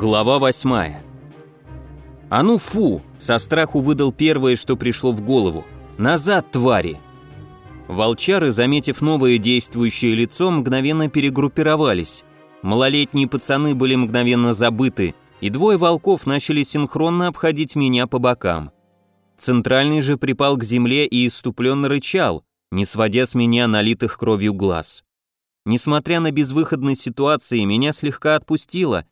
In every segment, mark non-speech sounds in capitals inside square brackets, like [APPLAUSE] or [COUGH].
Глава восьмая. «А ну фу!» – со страху выдал первое, что пришло в голову. «Назад, твари!» Волчары, заметив новое действующее лицо, мгновенно перегруппировались. Малолетние пацаны были мгновенно забыты, и двое волков начали синхронно обходить меня по бокам. Центральный же припал к земле и иступленно рычал, не сводя с меня налитых кровью глаз. Несмотря на безвыходность ситуации, меня слегка отпустило,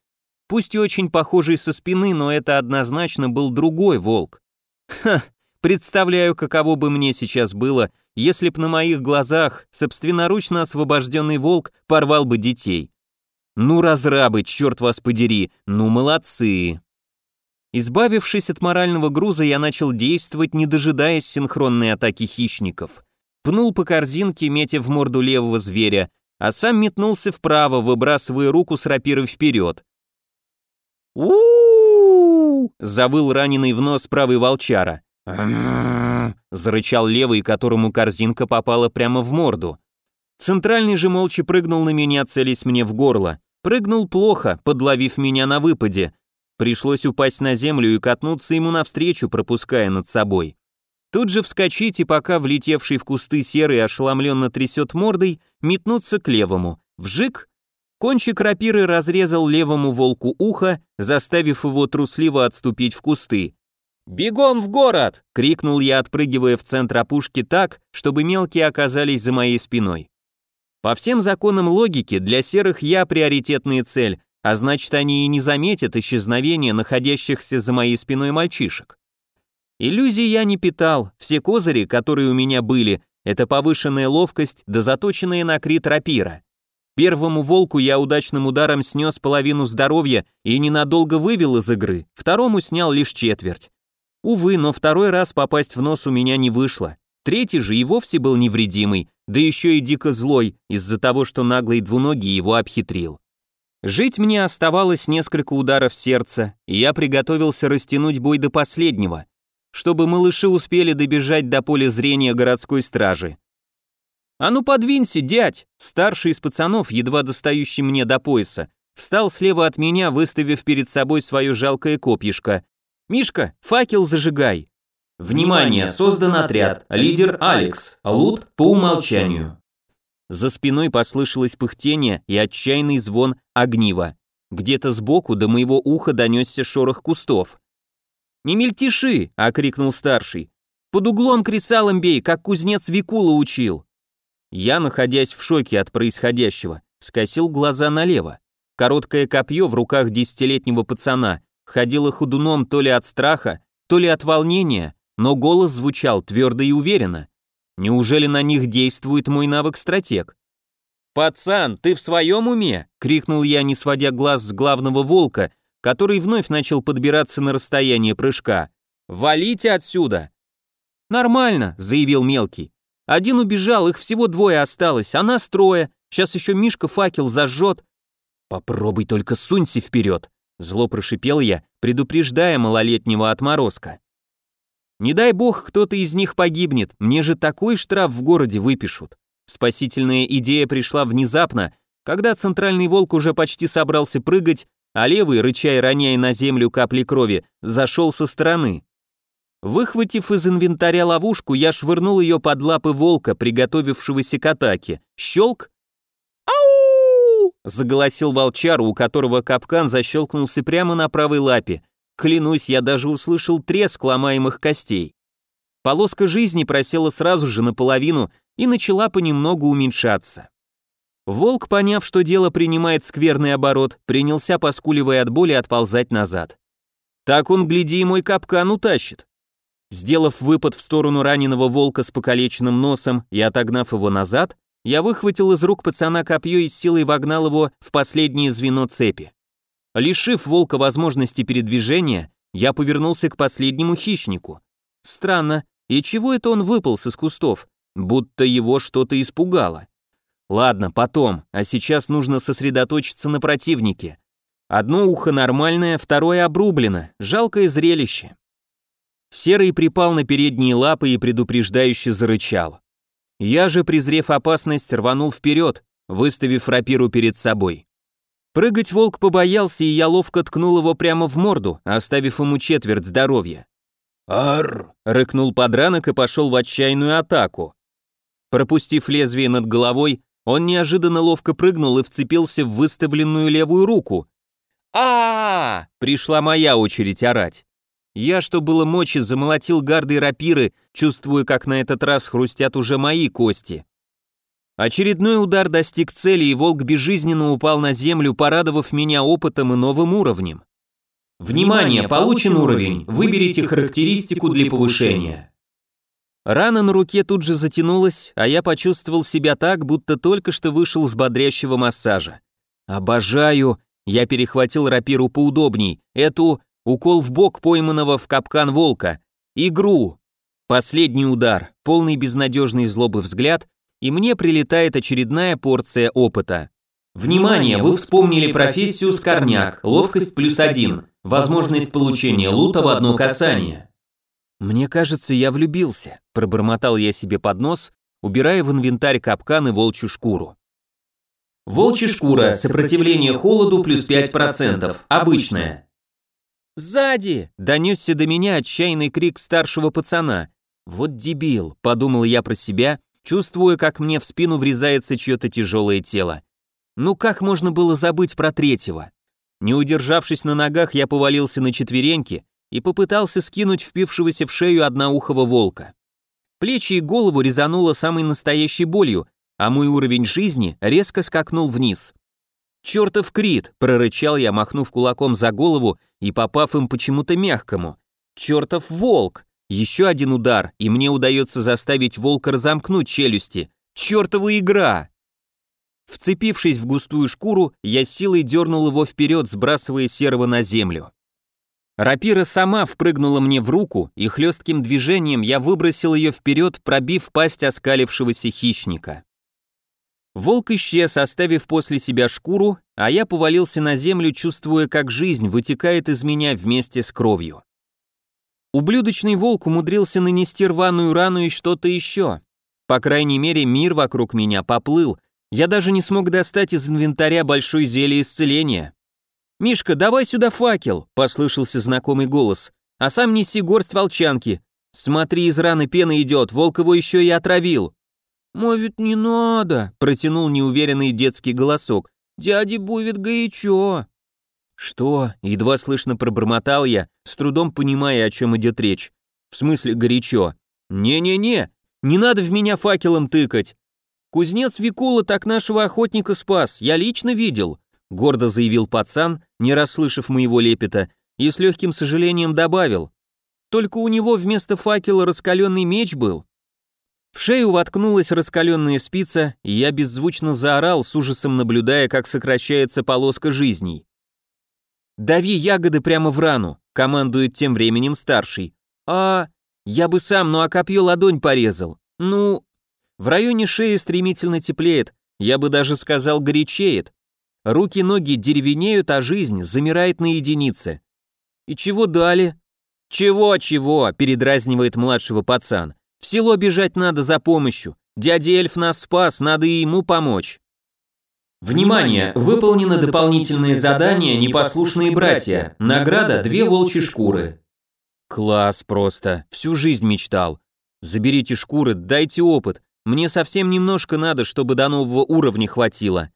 пусть и очень похожий со спины, но это однозначно был другой волк. Ха, представляю, каково бы мне сейчас было, если б на моих глазах собственноручно освобожденный волк порвал бы детей. Ну, разрабы, черт вас подери, ну, молодцы. Избавившись от морального груза, я начал действовать, не дожидаясь синхронной атаки хищников. Пнул по корзинке, метя в морду левого зверя, а сам метнулся вправо, выбрасывая руку с рапирой вперед. У завыл раненый в нос правый волчара. зарычал левый, которому корзинка попала прямо в морду. Центральный же молча прыгнул на меня, целясь мне в горло. Прыгнул плохо, подловив меня на выпаде. Пришлось упасть на землю и катнуться ему навстречу, пропуская над собой. Тут же вскочить и пока влетевший в кусты серый ошеломленно трясет мордой, метнуться к левому. Вжик! Кончик рапиры разрезал левому волку ухо, заставив его трусливо отступить в кусты. «Бегом в город!» — крикнул я, отпрыгивая в центр опушки так, чтобы мелкие оказались за моей спиной. По всем законам логики, для серых я приоритетная цель, а значит они и не заметят исчезновения находящихся за моей спиной мальчишек. Иллюзий я не питал, все козыри, которые у меня были, это повышенная ловкость да заточенная на крит рапира. Первому волку я удачным ударом снес половину здоровья и ненадолго вывел из игры, второму снял лишь четверть. Увы, но второй раз попасть в нос у меня не вышло. Третий же и вовсе был невредимый, да еще и дико злой из-за того, что наглый двуногий его обхитрил. Жить мне оставалось несколько ударов сердца, и я приготовился растянуть бой до последнего, чтобы малыши успели добежать до поля зрения городской стражи. «А ну подвинься, дядь!» Старший из пацанов, едва достающий мне до пояса, встал слева от меня, выставив перед собой свое жалкое копьишко. «Мишка, факел зажигай!» Внимание, создан отряд, лидер Алекс, лут по умолчанию. За спиной послышалось пыхтение и отчаянный звон огнива. Где-то сбоку до моего уха донесся шорох кустов. «Не мельтеши!» — окрикнул старший. «Под углом кресалом бей, как кузнец Викула учил!» Я, находясь в шоке от происходящего, скосил глаза налево. Короткое копье в руках десятилетнего пацана ходило ходуном то ли от страха, то ли от волнения, но голос звучал твердо и уверенно. Неужели на них действует мой навык стратег? «Пацан, ты в своем уме?» — крикнул я, не сводя глаз с главного волка, который вновь начал подбираться на расстояние прыжка. «Валите отсюда!» «Нормально», — заявил мелкий. «Один убежал, их всего двое осталось, а нас трое. Сейчас еще Мишка факел зажжет». «Попробуй только сунься вперед», — зло прошипел я, предупреждая малолетнего отморозка. «Не дай бог кто-то из них погибнет, мне же такой штраф в городе выпишут». Спасительная идея пришла внезапно, когда центральный волк уже почти собрался прыгать, а левый, рыча и роняя на землю капли крови, зашел со стороны. Выхватив из инвентаря ловушку, я швырнул ее под лапы волка, приготовившегося к атаке. Щелк! «Ау!» — заголосил волчар, у которого капкан защелкнулся прямо на правой лапе. Клянусь, я даже услышал треск ломаемых костей. Полоска жизни просела сразу же наполовину и начала понемногу уменьшаться. Волк, поняв, что дело принимает скверный оборот, принялся, поскуливая от боли, отползать назад. Так он, гляди, мой капкан утащит. Сделав выпад в сторону раненого волка с покалеченным носом и отогнав его назад, я выхватил из рук пацана копье и с силой вогнал его в последнее звено цепи. Лишив волка возможности передвижения, я повернулся к последнему хищнику. Странно, и чего это он выполз из кустов? Будто его что-то испугало. Ладно, потом, а сейчас нужно сосредоточиться на противнике. Одно ухо нормальное, второе обрублено, жалкое зрелище. Серый припал на передние лапы и предупреждающе зарычал. Я же, презрев опасность, рванул вперед, выставив рапиру перед собой. Прыгать волк побоялся, и я ловко ткнул его прямо в морду, оставив ему четверть здоровья. «Арр!» — рыкнул подранок и пошел в отчаянную атаку. Пропустив лезвие над головой, он неожиданно ловко прыгнул и вцепился в выставленную левую руку. а, -а, -а Пришла моя очередь орать. Я, что было мочи, замолотил гарды рапиры, чувствуя, как на этот раз хрустят уже мои кости. Очередной удар достиг цели, и волк безжизненно упал на землю, порадовав меня опытом и новым уровнем. Внимание, получен уровень, выберите характеристику для повышения. Рана на руке тут же затянулась, а я почувствовал себя так, будто только что вышел с бодрящего массажа. Обожаю, я перехватил рапиру поудобней, эту укол в бок пойманного в капкан волка, игру. Последний удар, полный безнадежной злобы взгляд, и мне прилетает очередная порция опыта. Внимание, вы вспомнили профессию Скорняк, ловкость плюс один, возможность получения лута в одно касание. «Мне кажется, я влюбился», — пробормотал я себе под нос, убирая в инвентарь капкан и волчью шкуру. Волчья шкура, сопротивление холоду плюс 5%, обычная. «Сзади!» — донесся до меня отчаянный крик старшего пацана. «Вот дебил», — подумал я про себя, чувствуя, как мне в спину врезается чье-то тяжелое тело. Ну как можно было забыть про третьего? Не удержавшись на ногах, я повалился на четвереньки, и попытался скинуть впившегося в шею одноухого волка. Плечи и голову резануло самой настоящей болью, а мой уровень жизни резко скакнул вниз. «Чертов крит!» — прорычал я, махнув кулаком за голову и попав им почему-то мягкому. «Чертов волк!» Еще один удар, и мне удается заставить волка разомкнуть челюсти. Чертова игра! Вцепившись в густую шкуру, я силой дернул его вперед, сбрасывая серого на землю. Рапира сама впрыгнула мне в руку, и хлестким движением я выбросил ее вперед, пробив пасть оскалившегося хищника. Волк исчез, оставив после себя шкуру, а я повалился на землю, чувствуя, как жизнь вытекает из меня вместе с кровью. Ублюдочный волк умудрился нанести рваную рану и что-то еще. По крайней мере, мир вокруг меня поплыл. Я даже не смог достать из инвентаря большой зелье исцеления. «Мишка, давай сюда факел!» – послышался знакомый голос. «А сам неси горсть волчанки. Смотри, из раны пена идет, волк его еще и отравил». «Мовит, не надо!» – протянул неуверенный детский голосок. «Дяде будет горячо!» «Что?» – едва слышно пробормотал я, с трудом понимая, о чем идет речь. «В смысле горячо?» «Не-не-не, не надо в меня факелом тыкать!» «Кузнец Викула так нашего охотника спас, я лично видел гордо заявил пацан, не расслышав моего лепета, и с легким сожалением добавил. Только у него вместо факела раскаленный меч был. В шею воткнулась раскаленная спица, и я беззвучно заорал, с ужасом наблюдая, как сокращается полоска жизней. «Дави ягоды прямо в рану», — командует тем временем старший. «А, я бы сам, ну а копье ладонь порезал. Ну...» В районе шеи стремительно теплеет, я бы даже сказал горячеет. Руки-ноги деревенеют, а жизнь замирает на единице. И чего дали? Чего-чего, передразнивает младшего пацан. В село бежать надо за помощью. Дядя эльф нас спас, надо и ему помочь. Внимание! Выполнено дополнительное задание «Непослушные братья». Награда – две волчьи шкуры. Класс просто. Всю жизнь мечтал. Заберите шкуры, дайте опыт. Мне совсем немножко надо, чтобы до нового уровня хватило.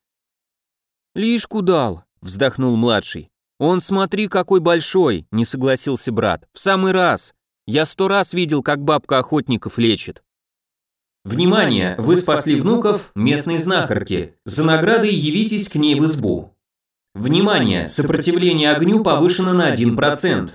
«Лишку дал», — вздохнул младший. «Он, смотри, какой большой», — не согласился брат. «В самый раз. Я сто раз видел, как бабка охотников лечит». Внимание! Вы спасли внуков местной знахарки. За наградой явитесь к ней в избу. Внимание! Сопротивление огню повышено на 1%.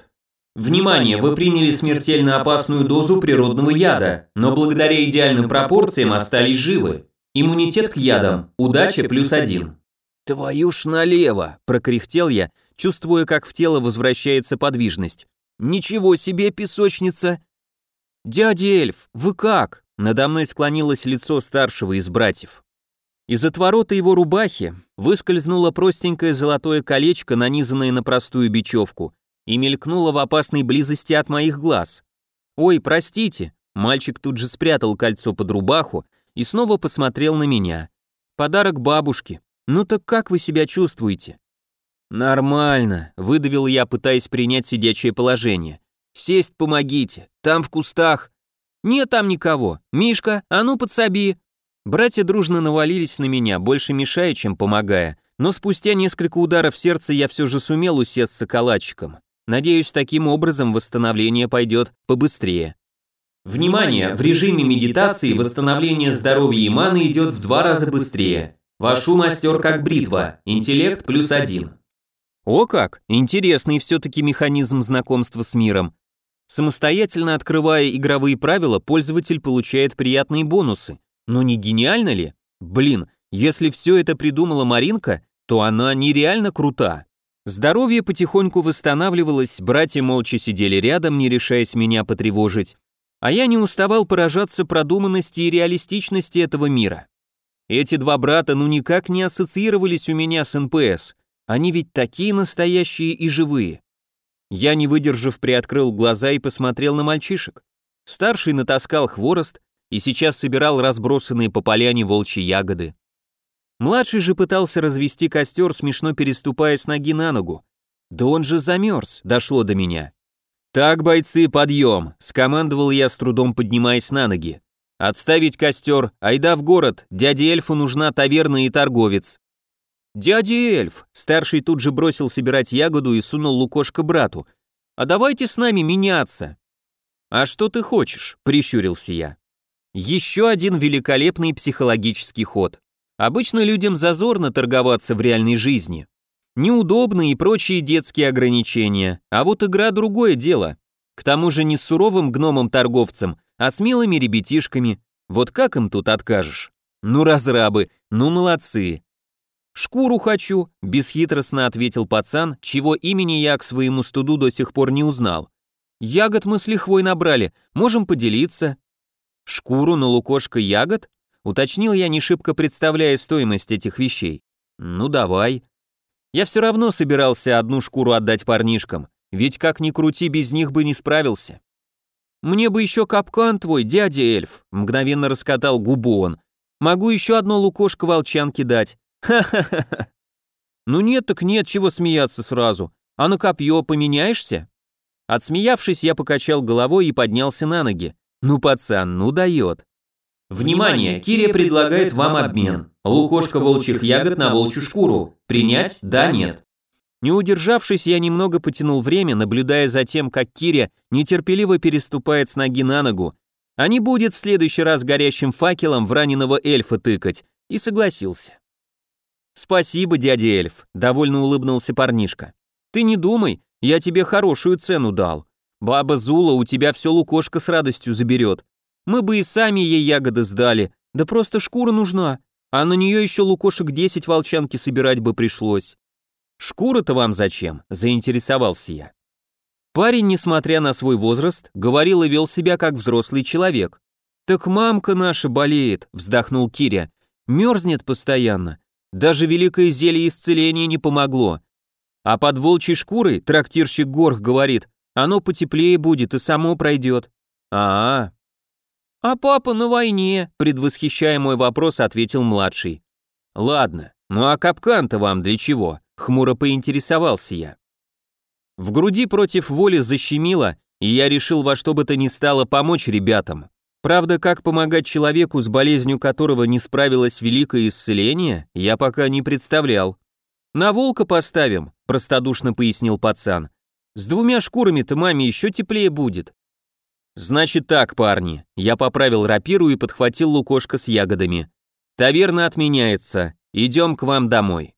Внимание! Вы приняли смертельно опасную дозу природного яда, но благодаря идеальным пропорциям остались живы. Иммунитет к ядам. Удача плюс один. «Твою ж налево!» – прокряхтел я, чувствуя, как в тело возвращается подвижность. «Ничего себе, песочница!» «Дядя эльф, вы как?» – надо мной склонилось лицо старшего из братьев. Из отворота его рубахи выскользнуло простенькое золотое колечко, нанизанное на простую бечевку, и мелькнуло в опасной близости от моих глаз. «Ой, простите!» Мальчик тут же спрятал кольцо под рубаху и снова посмотрел на меня. «Подарок бабушке. «Ну так как вы себя чувствуете?» Нормально, выдавил я, пытаясь принять сидячее положение. Сесть помогите, там в кустах. Нет там никого. Мишка, а ну подсоби. Братья дружно навалились на меня, больше мешая, чем помогая. Но спустя несколько ударов сердца я все же сумел усесться калачиком. Надеюсь, таким образом восстановление пойдет побыстрее. Внимание! В режиме медитации восстановление здоровья и маны идет в два раза быстрее. Ваш ум мастер как бритва, интеллект плюс один. О как! Интересный все-таки механизм знакомства с миром. Самостоятельно открывая игровые правила, пользователь получает приятные бонусы. Но не гениально ли? Блин, если все это придумала Маринка, то она нереально крута. Здоровье потихоньку восстанавливалось, братья молча сидели рядом, не решаясь меня потревожить. А я не уставал поражаться продуманности и реалистичности этого мира. Эти два брата ну никак не ассоциировались у меня с НПС. Они ведь такие настоящие и живые. Я, не выдержав, приоткрыл глаза и посмотрел на мальчишек. Старший натаскал хворост и сейчас собирал разбросанные по поляне волчьи ягоды. Младший же пытался развести костер, смешно переступая с ноги на ногу. Да он же замерз, дошло до меня. «Так, бойцы, подъем!» – скомандовал я, с трудом поднимаясь на ноги. «Отставить костер, айда в город, дяде эльфу нужна таверна и торговец». «Дядя эльф!» – старший тут же бросил собирать ягоду и сунул лукошко брату. «А давайте с нами меняться». «А что ты хочешь?» – прищурился я. Еще один великолепный психологический ход. Обычно людям зазорно торговаться в реальной жизни неудобные и прочие детские ограничения, а вот игра другое дело. К тому же не с суровым гномом-торговцем, а с милыми ребятишками. Вот как им тут откажешь? Ну разрабы, ну молодцы. «Шкуру хочу», — бесхитростно ответил пацан, чего имени я к своему студу до сих пор не узнал. «Ягод мы с лихвой набрали, можем поделиться». «Шкуру на лукошко ягод?» — уточнил я, не шибко представляя стоимость этих вещей. «Ну давай», я все равно собирался одну шкуру отдать парнишкам, ведь как ни крути, без них бы не справился. «Мне бы еще капкан твой, дядя эльф», — мгновенно раскатал губу он. «Могу еще одно лукошко волчанке дать. Ха-ха-ха». [LAUGHS] «Ну нет так нет, чего смеяться сразу. А на копье поменяешься?» Отсмеявшись, я покачал головой и поднялся на ноги. «Ну, пацан, ну дает». Внимание, Кирия предлагает вам обмен. Лукошка волчьих ягод на волчью шкуру. Принять? Да, нет. Не удержавшись, я немного потянул время, наблюдая за тем, как Киря нетерпеливо переступает с ноги на ногу, а не будет в следующий раз горящим факелом в раненого эльфа тыкать, и согласился. «Спасибо, дядя эльф», — довольно улыбнулся парнишка. «Ты не думай, я тебе хорошую цену дал. Баба Зула у тебя все лукошко с радостью заберет, мы бы и сами ей ягоды сдали, да просто шкура нужна, а на нее еще лукошек 10 волчанки собирать бы пришлось. Шкура-то вам зачем? Заинтересовался я. Парень, несмотря на свой возраст, говорил и вел себя как взрослый человек. «Так мамка наша болеет», — вздохнул Киря. «Мерзнет постоянно. Даже великое зелье исцеления не помогло. А под волчьей шкурой, трактирщик Горх говорит, оно потеплее будет и само пройдет». «А, -а «А папа на войне», — предвосхищая мой вопрос, ответил младший. «Ладно, ну а капкан-то вам для чего?» — хмуро поинтересовался я. В груди против воли защемило, и я решил во что бы то ни стало помочь ребятам. Правда, как помогать человеку, с болезнью которого не справилось великое исцеление, я пока не представлял. «На волка поставим», — простодушно пояснил пацан. «С двумя шкурами-то маме еще теплее будет». «Значит так, парни», я поправил рапиру и подхватил лукошко с ягодами. «Таверна отменяется, идем к вам домой».